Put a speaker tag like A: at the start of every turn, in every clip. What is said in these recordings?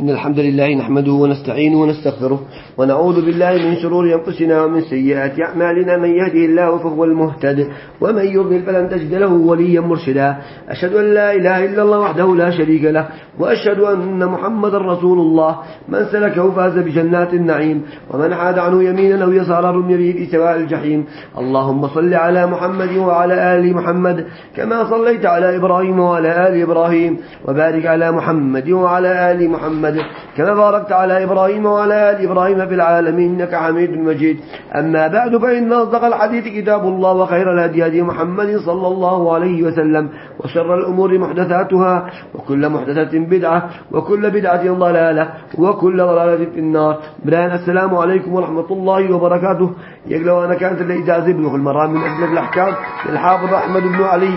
A: إن الحمد لله نحمده ونستعينه ونستغفره ونعوذ بالله من شرور أنفسنا ومن سيئات أعمالنا من يهده الله فهو المهتد ومن يضلل فلن تجد له وليا مرشدا أشهد أن لا إله إلا الله وحده لا شريك له وأشهد أن محمدا رسول الله من سلكه فاز بجنات النعيم ومن عاد عنه يمينا أو يسارا في سواء الجحيم اللهم صل على محمد وعلى آل محمد كما صليت على إبراهيم وعلى آل إبراهيم وبارك على محمد وعلى آل محمد كما باركت على إبراهيم وعلى آل إبراهيم في العالمين إنك حميد مجيد. أما بعد فإن أصدق الحديث كتاب الله وخير الهدي هدي محمد صلى الله عليه وسلم وشر الأمور محدثاتها وكل محدثة بدعة وكل بدعة ضلالة وكل ضلالة في النار. بران السلام عليكم ورحمة الله وبركاته. يقلوا أنا كانت الإجازة بلغ المرام من أجل الأحكام للحافظ أحمد بن علي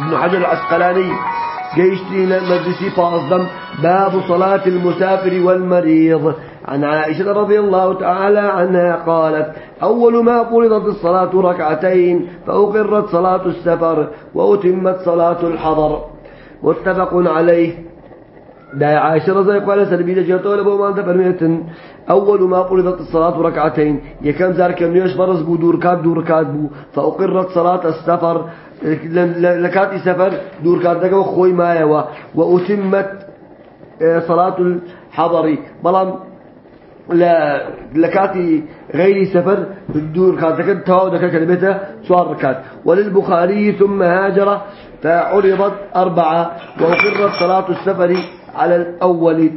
A: بن حجر العسقلاني. جيشتي مجلسي فأصدم باب صلاة المسافر والمريض. عن عائشة رضي الله تعالى عنها قالت أول ما فرضت الصلاة ركعتين فأقرت صلاة السفر وأتمت صلاة الحضر. متفق عليه. دا عائشة رضي الله عنها سربيل جهته لبو ما أنت فرميتن أول ما فرضت الصلاة ركعتين يكن ذلك يوش برز بو دوركات دوركات بو فأقرت صلاة السفر لكاتي سفر دوركات دقا خوي مايوا وأتمت صلاة الحضر. بلام لا لكاتي غير سفر الدور كانت تواو دكا كلمته سؤال ركات. وللبخاري ثم هاجر فعرضت أربعة وأقرت صلاة السفر على الأول.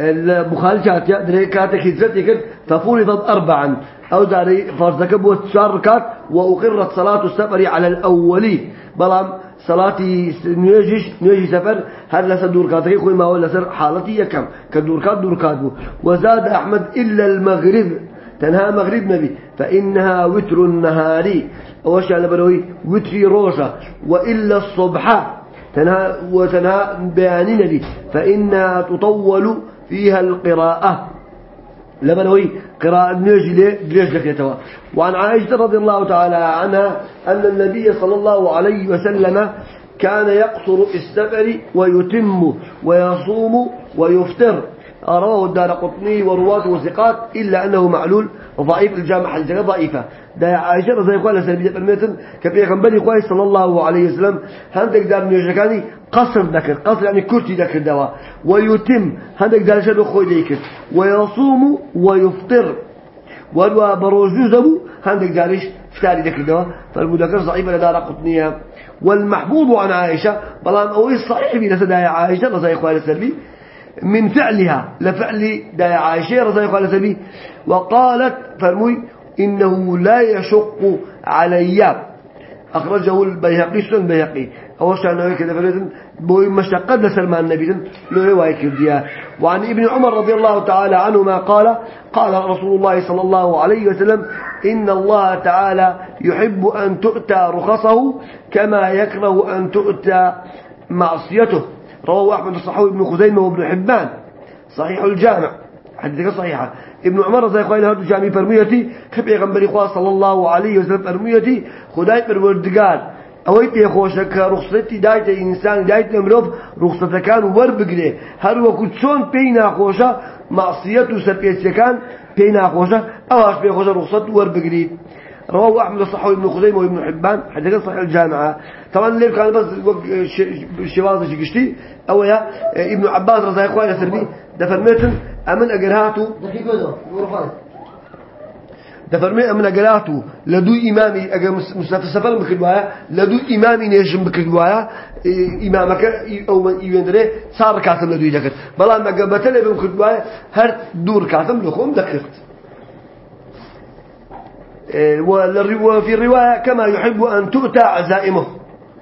A: البخاري كانت يقدر كانت هجرتك ففرضت أربعا. أو داري فرزك بو سؤال ركات وأقرت صلاة السفر على الأول بلام صلاتي نيجيش نيجي سفر هل لسه دور كاتري خوي ما ولا سر حالتي يكم. كدور كات دور كات وزاد أحمد إلا المغرب. تنها مغرب نبي. فإنها وتر النهار. أوش على بروي؟ وتري روجا وإلا الصبح. تنها وتنها بيان نبي. فإنها تطول فيها القراءة. لبنوي قراءة نجلة ليش لكيتوا وعن عائشة رضي الله تعالى عنها أن النبي صلى الله عليه وسلم كان يقصر السفر ويتم ويصوم ويفطر. رواه الدار قطني ورواته وثقات إلا أنه معلول ضعيف الجامع حديثة ضعيفة. دا عائشة الله عنها سلبية الميتن كبير كمبني كويس صلى الله عليه وسلم. هندك دار نيجكاني قصر ذكر قصر يعني كرتي ذكر دوا ويتم هندك دار شدو خوي ذكر ويصوم ويفطر. ولو بروجو زبو هندك دارش فتاري ذكر دوا فالمذكر ضعيف لدار قطنية. والمحبوب عن عائشة بلان أو الصحيح بين سدايا عائشة رضي الله عنها من فعلها لفعل دا عائشة رضي الله عنها وقالت فرموي إنه لا يشق علي. أخرجه البيهقي سنن البيهقي. أول شيء أنه كذا فلذن بوي مشقد لسلمان النبي له رواية كردية. وعن ابن عمر رضي الله تعالى عنهما قال قال رسول الله صلى الله عليه وسلم إن الله تعالى يحب أن تؤتى رخصه كما يكره أن تؤتى معصيته. رواه أحمد الصحوي بن خزيمة وابن حبان. صحيح الجامع. حديثك صحيحة. ابن عمر زي قال هذا جامي فرميتي. كبي غنبري خواه صلى الله عليه وسلم فرميتي. خداي خوشك رخصتي دايت انسان دايت امروف رخصته كان ور بگري هر وقت چون پي ناخوشه معصيت و ناخوشه اواش پي خوشه رخصت ور بگري رواه أحمد الصحوي بن خزيمة وابن حبان حديث صحيح الجامعة. طبعا اللي كان بس شواظ شقشتي. أو يا ابن عباس رضي الله عنه سربي دفرميتن أمن أجرهاته دفرمي أمن أجرهاته لدو إمامي أجر مستفى سفر لدو إمامي نيجم بكدوايا إمامك أو يندري صار كاتم لدو يذكر بلا ما قبتله بكدوايا هر دور كاتم لخوم ذكرت وفي الرواية كما يحب أن تؤتى عزائمه.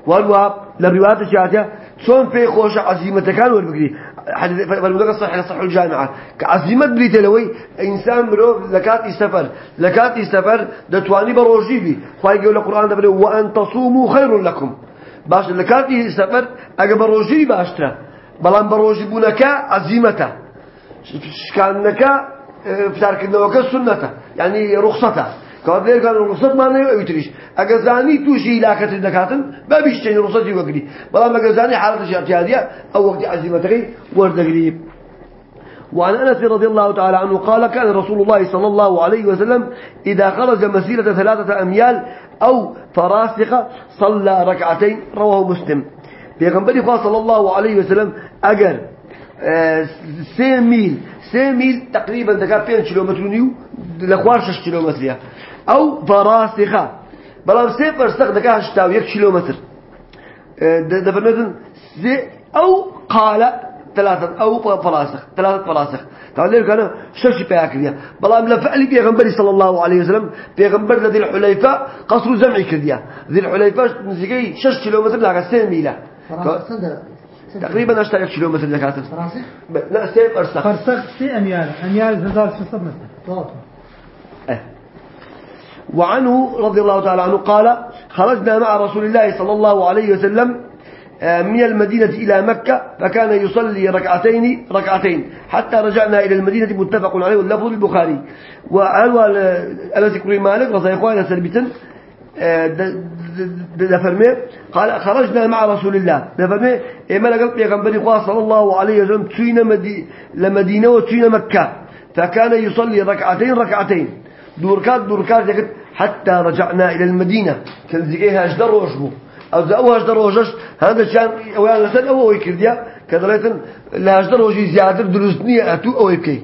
A: والواب للروايات الشاتية شون في خوش عزيمة كان والبقري حديث فالمدرس صحيح صح الجامعة. كعزيمة بريت لوي إنسان برو لكاتي سفر. لكاتي سفر دتواني بروجي بي. خواهي يقول القرآن ده وأن تصوموا خير لكم. باش لكاتي سفر أجا بروجي باشترا. بلان بروجي بونك عزيمته كانك فتارك النوكا سنته يعني رخصته كواد ليه كان رخصت ما نيو يتريش أجزاني توشي لا كتر دكاتن ببيشتين رخصتي وقري بلا ما أجزاني حالة شيء اعتيادية أو وقت عزيمتك ورد قريب وعن أنس رضي الله تعالى عنه قال كان رسول الله صلى الله عليه وسلم إذا خرج مسيرة ثلاثة أميال أو فراسخ صلى ركعتين رواه مسلم. في غنبري صلى الله عليه وسلم أجر آه، سي ميل سي ميل تقريبا دكا 5 كيلومتر نيو لخوار 6 كيلومتر أو فراسخة. بلام سي فرسخ دكا 1 كيلومتر آه، دفرنتن سي أو قال ثلاثة أو فراسخ ثلاثة فراسخ. طبعا ليه كان شش بياكريا بلام لفعل بيغمبري صلى الله عليه وسلم. بيغمبر ذي الحليفة قصر زمعي كرديا ذي الحليفة نزيقي شش كيلومتر لها سين ميلة. تقريبا اشتري كيلومتر لكاتب
B: فراسخ؟
A: لا سيف ارسخ
B: فرسخ سي اميال اميال زدار في صب مثلا
A: أه. وعنه رضي الله تعالى عنه قال خرجنا مع رسول الله صلى الله عليه وسلم آه، من المدينة إلى مكة فكان يصلي ركعتين ركعتين حتى رجعنا إلى المدينة متفق عليه واللفظ البخاري. وعلوى الذكر مالك رضي إخوانا سلبتا دفرمي قال خرجنا مع رسول الله. دفرمي إما لقلت يغنبري قواه صلى الله عليه وسلم تشين مدي لمدينة وتشين مكة. فكان يصلي ركعتين ركعتين. دوركات دوركات حتى رجعنا إلى المدينة. كان زيقيها أجدر وشبه أو زأوها أجدر وشش هذا شان أولا لسان أو يكرديا كذلك لا أجدر وشي زيادة دروسنية أتو أو يبكي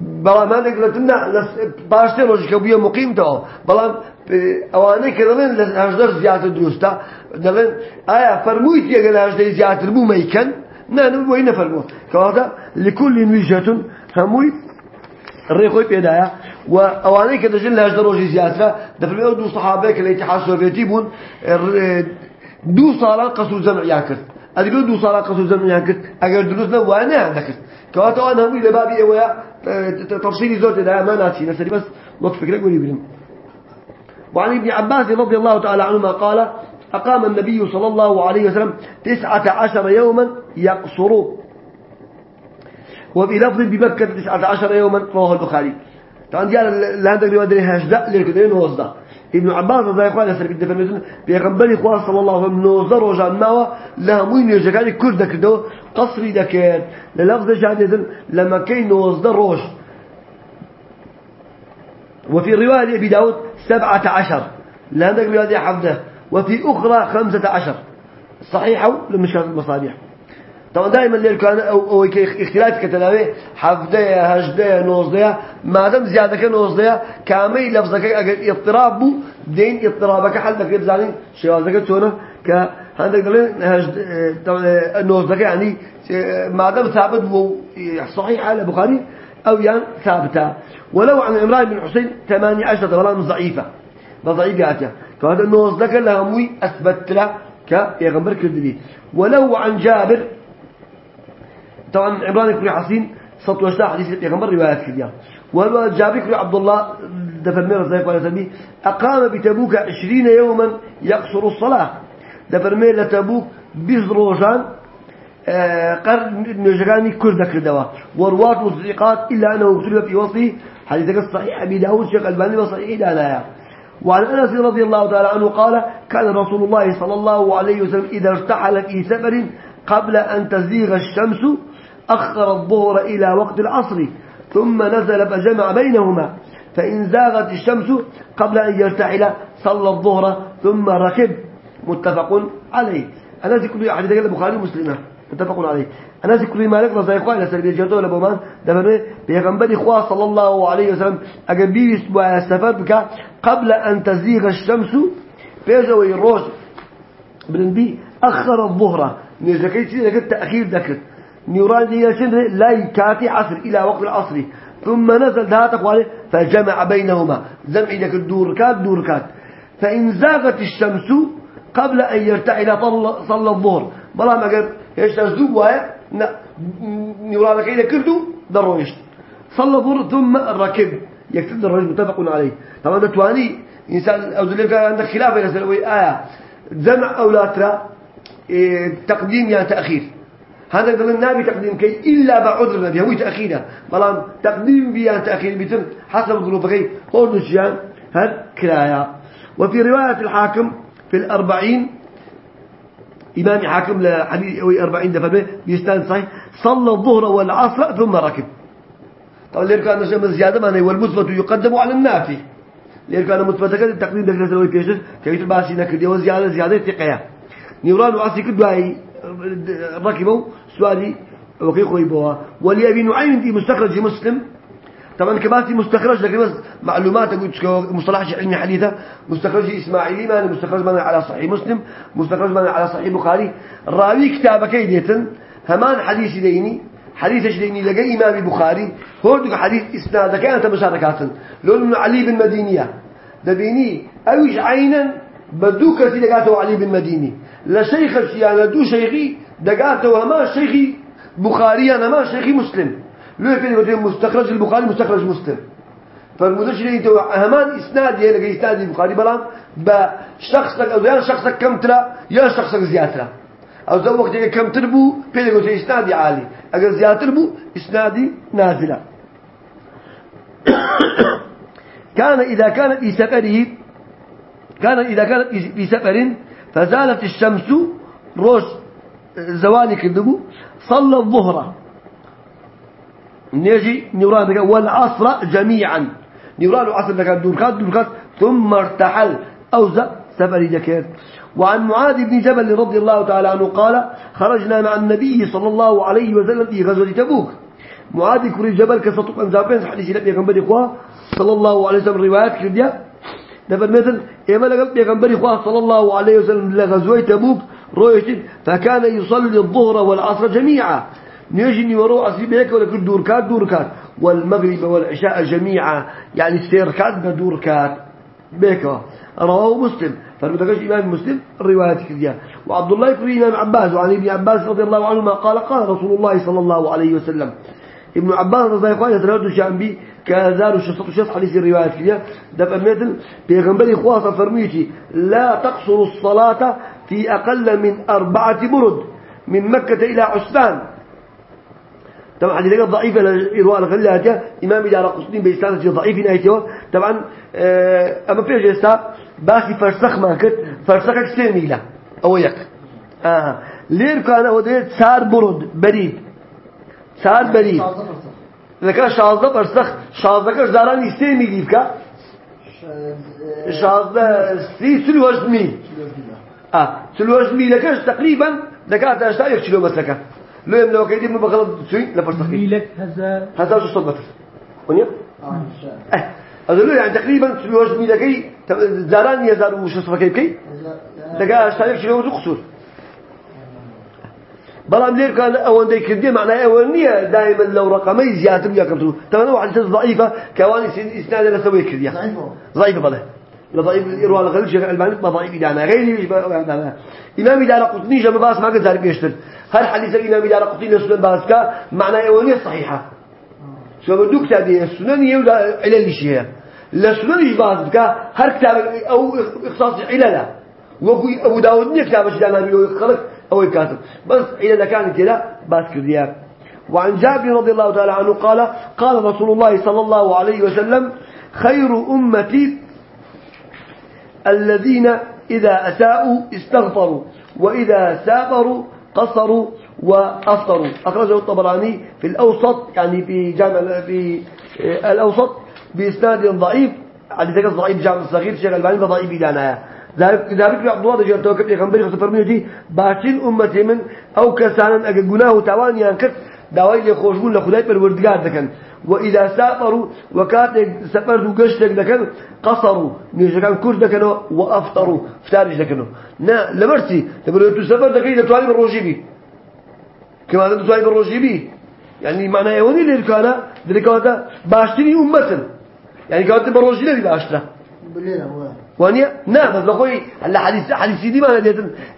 A: بەڵام تنا باشتر ڕۆژکە بووە مقیمتەوە بەڵام ئەوانەی کە دەڵێن لە هەژدەر زیاتر دروستە دەڵێن ئایا فەرمووی تێگە لە هەژدەی زیاتر بوو مەیکەن نانم بۆی نەفەرمووە کەواتە لكلی نویژەتون هەمووی ڕێخۆی پێدایە و ئەوانەی کە دەژن لە هەژدە ڕۆژی زیاترە دەفرمێ ئەو دوو سەحابەیە کە لە ئیتحاد سۆڤێتی بوون دوو ساڵان قەسوور جەمعیان کرد. ئەدی دوو ساڵان قەسوور جەمعیان کرد. ئەگەر دروست نەبووە نەیان دەکرد کەواتە ئەوان هەمووی لە بابی ئێوەیە تفصيلي زوج ده ما ناسي نسري بس لطف فكرة قولي بلم وعن ابن عباس رضي الله تعالى عنهما قال أقام النبي صلى الله عليه وسلم تسعة عشر يوما يقصر. وفي لفظ بمكة تسعة عشر يوما رواه البخاري. طبعا دي لا عندك رواية دي هشداء للكدين وصدا ابن عباس رضي الله عنه سرق الدفن بيغنبري خواه صلى الله عليه وسلم نوزر وجان ماوا لها موين يجاكاني كرد كردو قصري دكير للفظ جادة لما كي نوزر روش وفي رواية أبي داود سبعة عشر. لا عندك رواية حفظة. وفي أخرى خمسة عشر. صحيحة لمشكلة المصابيح طبعا دائما اللي كان أو إختلاف كتلاوي حفظه هجدة نوزدة. ما دام زيادة كنوزدة كامل لفظك اگر اضطراب بو دين اضطرابك حل بك بزانين شوازك تونه ك طبعا نوزدة يعني ما دام ثابت بو صحيح على البخاري أو يعني ثابتة. ولو عن عمران بن حسين 18 طبعا ضعيفة ضعيفه فهذا نوزدة لها موي أثبت له كيغمبر كذبي ولو عن جابر طبعا عمران بن حسين صوت وشتا حديث پیغمبر روايات كذا ولو جابر بن عبد الله مير زي قال سبي أقام بتبوك عشرين يوما يقصر الصلاة. دفن مير لتبوك بزروجان آه، قرن نجراني كرد كردوا ورواة مصدقات إلا أنه اكتب في وصفه حديثك الصحيح أبي داود شيخ ألباني وصحيح لا لا وعن أنس رضي الله تعالى عنه قال كان رسول الله صلى الله عليه وسلم إذا ارتحل في سفر قبل أن تزيغ الشمس أخر الظهر إلى وقت العصر ثم نزل فجمع بينهما فإن زاغت الشمس قبل أن يرتحل صلى الظهر ثم ركب. متفق عليه. أنا ذكر حديث البخاري ومسلم. متفق عليه. أنا ذكر مالك رضي الله عنه سلبي جرده لبومان دفنه بيغنبري إخوة صلى الله عليه وسلم أجنبي أسبوع السفر بك قبل أن تزيغ الشمس. بيجوا الروج بنبي أخر الظهر. نزكيت لك تأخير ذكر نيراني لا يكاتي عصر إلى وقت العصر. ثم نزل ذات أقواله فجمع بينهما. جمع لك الدوركات دوركات فإن زاغت الشمس قبل أن يرتعل صلى الظهر. بلا ما قال إيش تزوب وهي نيرانك إذا كردو درويش صلى الظهر ثم ركب يكتب الرجل متفق عليه. طبعا ده تواني إنسان أو ذلك عندك خلاف يسأل آية. جمع أو لا ترى إيه تقديم يا تأخير. هذا قال النبي تقديم كي إلا بعذر النبي. هو تأخيره. بلان تقديم بيان تأخير بيتم حسب ظروفك هو نشيان هل كرايا وفي رواية الحاكم في الأربعين إمام حاكم لحديث أو أربعين دفع بيستان صحيح. صلى الظهر والعصر ثم ركب. طبعا ليه كان نشأ زيادة معنى والمثبت يقدم على النافي ليه كان مثبت كده التقديم ده كده بيشش كيف باسي نكدي وزيادة زيادة تقيا نيران وعصي كده هاي ركبوا. سؤالي وكي خويبوا ولأبي نعيم في مستخرج مسلم. طبعا كباسي مستخرج لكن بس معلومات أقول مصطلح علمي حديثة. مستخرج إسماعيلي ما مستخرج من على صحيح مسلم مستخرج من على صحيح بخاري. راوي كتاب كيديتن همان حديث ديني حديث ديني؟ لقى إمام البخاري هو حديث إسناد كانت مشاركات لون من علي بن مدينية. دبيني أوش عينا بدو كثير دقاته علي بن مديني. لشيخ الشيانة دو شيخي دقاته ما شيخي بخاري أنا ما شيخي مسلم. لو يقول مستخرج البخاري مستخرج مسلم. فالمدرج اللي تو همان اسناد يلقى اسناد البخاري بلان بشخصك أو يا شخصك كم ترى يا شخصك زيادة أو ذا وقت كم تربو بيقول اسنادي عالي اگر بو اسنادي نازلة كان إذا كان في سفره كان إذا كان في سفر فزالت الشمس روش زوالي كذبو صلى الظهر. نيجي نيران والعصر جميعا. نيران العصر لك دوركات دوركات ثم ارتحل. أوزع سفري ذكر وعن معاذ بن جبل رضي الله تعالى عنه قال خرجنا مع النبي صلى الله عليه وسلم في غزوة تبوك. معاذ كري جبل كسطوك أنزابين حديث لم يكن صلى الله عليه وسلم روايات كرديا دفر مثل إما لقب يغنبري خواه صلى الله عليه وسلم لغزوة تبوك رؤيت فكان يصلي الظهر والعصر جميعا. نيجي ورو عصري بهيك ولا كل دوركات دوركات والمغرب والعشاء جميعا. يعني السيركات بدوركات بهيك رواه مسلم. فالمتكش إمام مسلم الروايات كذا وعبد الله يقول إمام عباس وعن ابن عباس رضي الله عنهما قال قال رسول الله صلى الله عليه وسلم. ابن عباس رضي الله عنه شان بي. كازار وشسط شسط حديث الروايات كذا. دفع مثل بيغنبري خواصة فرميتي لا تقصر الصلاة في أقل من أربعة برد من مكة إلى عسفان طبعا حديث ضعيفة لإرواء الغلاتة إمام إدارة قصدين بيستانة ضعيف نهايته طبعا آه، أما فيش يستا باسي فرسخ ما كت فرسخك سيميلة أو يك. آه. لير كان هو ده سار برد بريد. سار بريد. لەکە شازدە پەرسەخ شازدەکەش دارانی سێ میلی بکە شازدە سی چلوەشت میل. چلوەشت میلەکەش تقریبا دەکاتە هەشتا یەک کیلۆ مەسەکە لێم لەوەکەی دیمە بەخەڵ
B: چوین لە
A: پەرسەخی میلەک هەزار شەشسەد مەتر ونیە ئەدەلو يعني تقريبا چلوەشت میلەکەی دارانی هەزار و شەسەکەی بکەی دەکاتە هەشتا یەک کیلۆ قسوور بلام لير كان أول ذيك كردي معناه أولنية دائما لو رقمي زيادة ويا كمترو تمام واحد ضعيفة كواني إسناد لا سوي كردي ضعيفة. بله. لضعيف الإرواء الغلب شيخ الألباني ما ضعيف إدانا غيري مش إمام إدارة قطني جمع باس ما قد ذلك يشتر هل حديث الإمام إدارة قطني لسنن باسكا؟ معناه أولنية صحيحة. سو بدو كتابي السنن يودا علل شيء لسنن إيش باسكا؟ هر كتاب أو إختصاص عللا وأبو أبو داود نية كتاب شدانا بيو يخلق أو يكاتب بس إذا كانت كده بس كذياب وعن جابر رضي الله تعالى عنه قال قال رسول الله صلى الله عليه وسلم خير أمتي الذين إذا أساءوا استغفروا وإذا سافروا قصروا وأفطروا. أخرجه الطبراني في الأوسط يعني في جامع في الأوسط بإسناد ضعيف. ذلك ضعيف جامع الصغير شيخ الباني ضعيف إدانا ذلك بن عبد الله دجا توكل پیغمبر خط فرمودي باطن امتي من او كسان اگر گناه و تاوان يان كت داوای لي خوشبون لخدای پروردگار دکن. واذا سافروا وكات سفر وقشت دکن قصروا. نيجان كور دکن وافطروا فتارج دکن نا لمرسي تقول تو سفر دکين تو علي بالروجيبي كما انت تو علي بالروجيبي يعني معناه وني للكانا ذلك هذا باشتري امتن. يعني قالت
B: بالروجيبي باشتره
A: وانيا نعم بقول هلا حديث حديث دي ما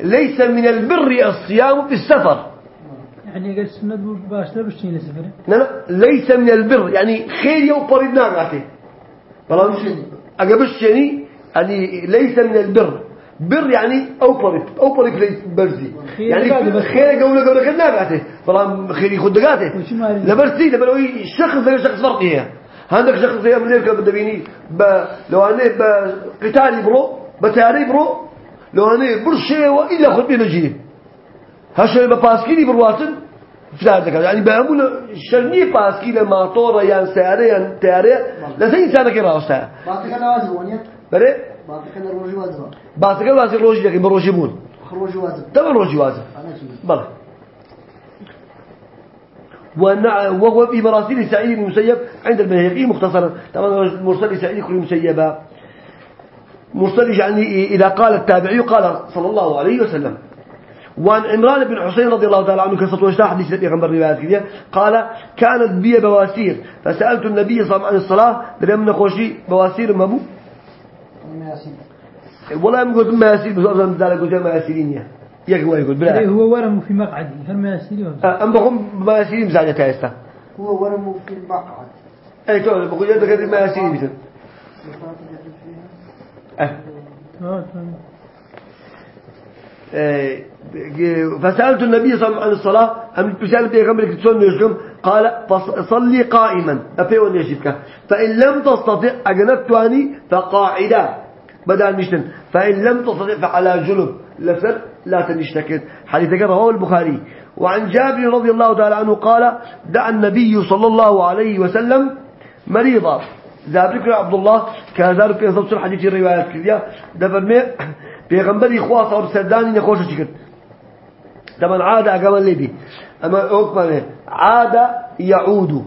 A: ليس من البر الصيام في السفر.
B: يعني قد سنة باشتر بشتين لسفر
A: لا لا ليس من البر يعني خير يوم قريب ناقته بلان أقبش يعني يعني ليس من البر. بر يعني أو قريب أو قريب ليس برزي.
B: خير
A: يعني. خير قولة قولة كنا ناقته بلان خير يخد دقاته؟ لبرزي لبلوي شخص غير شخص فرقية هندك شخص زي أمريكا بدبيني ب لو أنا بقتالي برو بتاري برو لو أنا برشة وإلا خد بينا جيه هالشيء بباسكيني برواتن فلادك يعني بأمون شرني باسكينة ماطورة يعني سيارة يعني تيارة. لسه إنسانك راسها
C: بعد كده واجب ونيا
A: بره؟
C: الروج واجب
A: بعد كده لازم روجي لكن بروجي مون.
C: خروج واجب
A: تمام روجي واجب
C: أنا
A: بلى. ونع- وهو في مراسيل سعيد بن المسيب عند البيهقي مختصرا. طبعا مرسل سعيد كل مسيبا مرسل يعني إذا قال التابعي قال صلى الله عليه وسلم. وعن عمران بن حسين رضي الله تعالى عنه كسط وشتاح حديث النبي غنبر روايات كذا قال كانت بي بواسير فسألت النبي صلى الله عليه وسلم عن الصلاة دريم نخوشي بواسير مبو
C: ياسين
A: والله ما قلت ما يسير بس أظن ذلك قلت ما يسيرين هو يقول
B: إيه
A: بلا
B: هو ورم في مقعدي هل ما يسيري ولا
A: أم بقوم ما يسيرين مزاجة تايستا
C: هو ورمه في المقعد.
A: أي تو بقول يدك ما يسيرين مثل. أه.
B: آه، تمام.
A: إيه، فسألت النبي صلى الله عليه وسلم عن الصلاة أم تسأل بيغمبر كتسون يشكم قال فصلي قائما. أبيون يشفك فإن لم تستطع أجنبت أني فقاعدا بدل نشتن فإن لم تستطع فعلى جنب. لسر لا تنشتكن حديث رواه البخاري. وعن جابر رضي الله تعالى عنه قال دعا النبي صلى الله عليه وسلم مريضا. ذابرك عبد الله كذلك في ضبط الحديث الروايات كذا. دفرمي بيغمبري إخوة صار سرداني نخوش شكر طبعا عادة أقام لي بي أما أكمل عادة يعود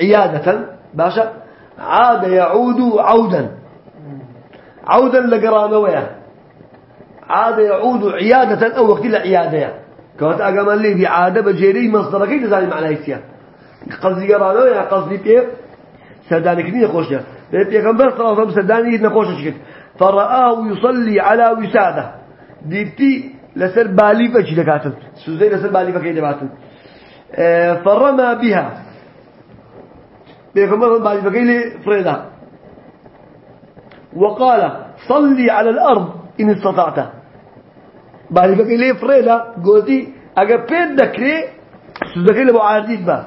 A: عيادة. باشا. عادة يعود عودا. عودا لقرانوية عادة يعود عيادة أو وقت العيادة كانت أقام لي بي عادة بجيري مصدر كيف تزاني معنى يسيا قصدي قرانوية قصدي بيه سرداني كني نخوشها بيغمبر صلى الله عليه وسلم سرداني نخوش شكر فرآه يصلي على وسادة. ديبتي لسر بالي فجي لكاتن سوزي لسر بالي فكي دباتن. آه، فرمى بها. بيغمبر بالي فكي لي فريدا وقال صلي على الأرض إن استطعت. بالي فكي لي فريدا قلتي أقا بيد ذكري سوزي لبو عارديد با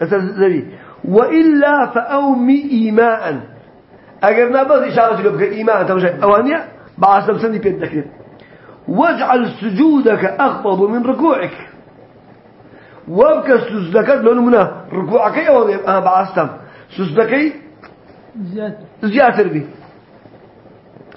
A: لسر زبي وإلا فأومي إيماءً. بس إشارة لو بك ايمان تمشي اوانيا بعد سني بيدك واجعل سجودك أخفض من ركوعك. وابك سجدك لأنه منه ركوعك اوانيا أنا بعستم سجدك
B: زيادة.
A: زياتر بي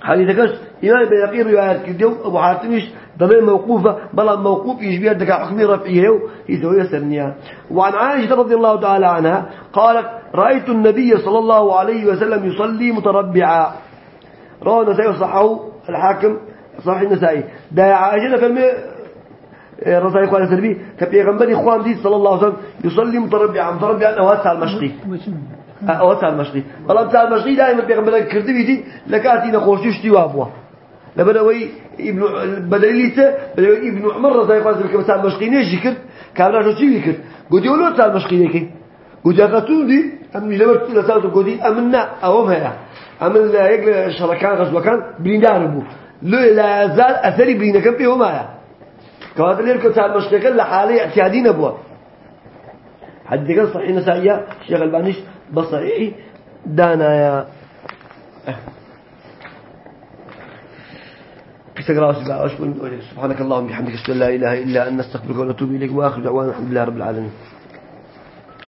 A: حديثك إمام بيقي روايات كديو أبو حاتمش ضمير موقوفة بلا موقوف يشبه دك حكمي رفعيه يسوي سرنيا وعن عائشة رضي الله تعالى عنها قالت رأيت النبي صلى الله عليه وسلم يصلي متربعا. رواه النسائي وصححه الحاكم صحيح النسائي. ده عائشة فيلم رضي الله عنه سربي كبيغمبر إخوان دي صلى الله عليه وسلم يصلي متربعا. متربعا أوسع المشقي أوسع المشقي والله بتاع المشقي دائما بيغمبر كردي بيدي لكاتي نخوشش تي وابوا. لبدوي ابن بدليته بدوي ابن عمر رضي الله عنه بتاع المشقي نيش ذكر كان راجل شو ذكر قد يقولوا بتاع المشقي ذيك قد يقتون دي أم جلبت لسالته قدي أمنا أوهم هيا أمن لا يقل شركان غزوة كان برين داربو لا زال أثري برين كم فيه ما كواد اللي يركض على المشقي لحالي اعتيادين أبوه حد قال صحيح نسائية شيخ البانيش بصحيح دانا يا. سبحانك اللهم وبحمدك أشهد أن لا إله إلا أنت نستغفرك ونتوب إليك وآخر دعوانا الحمد لله رب العالمين.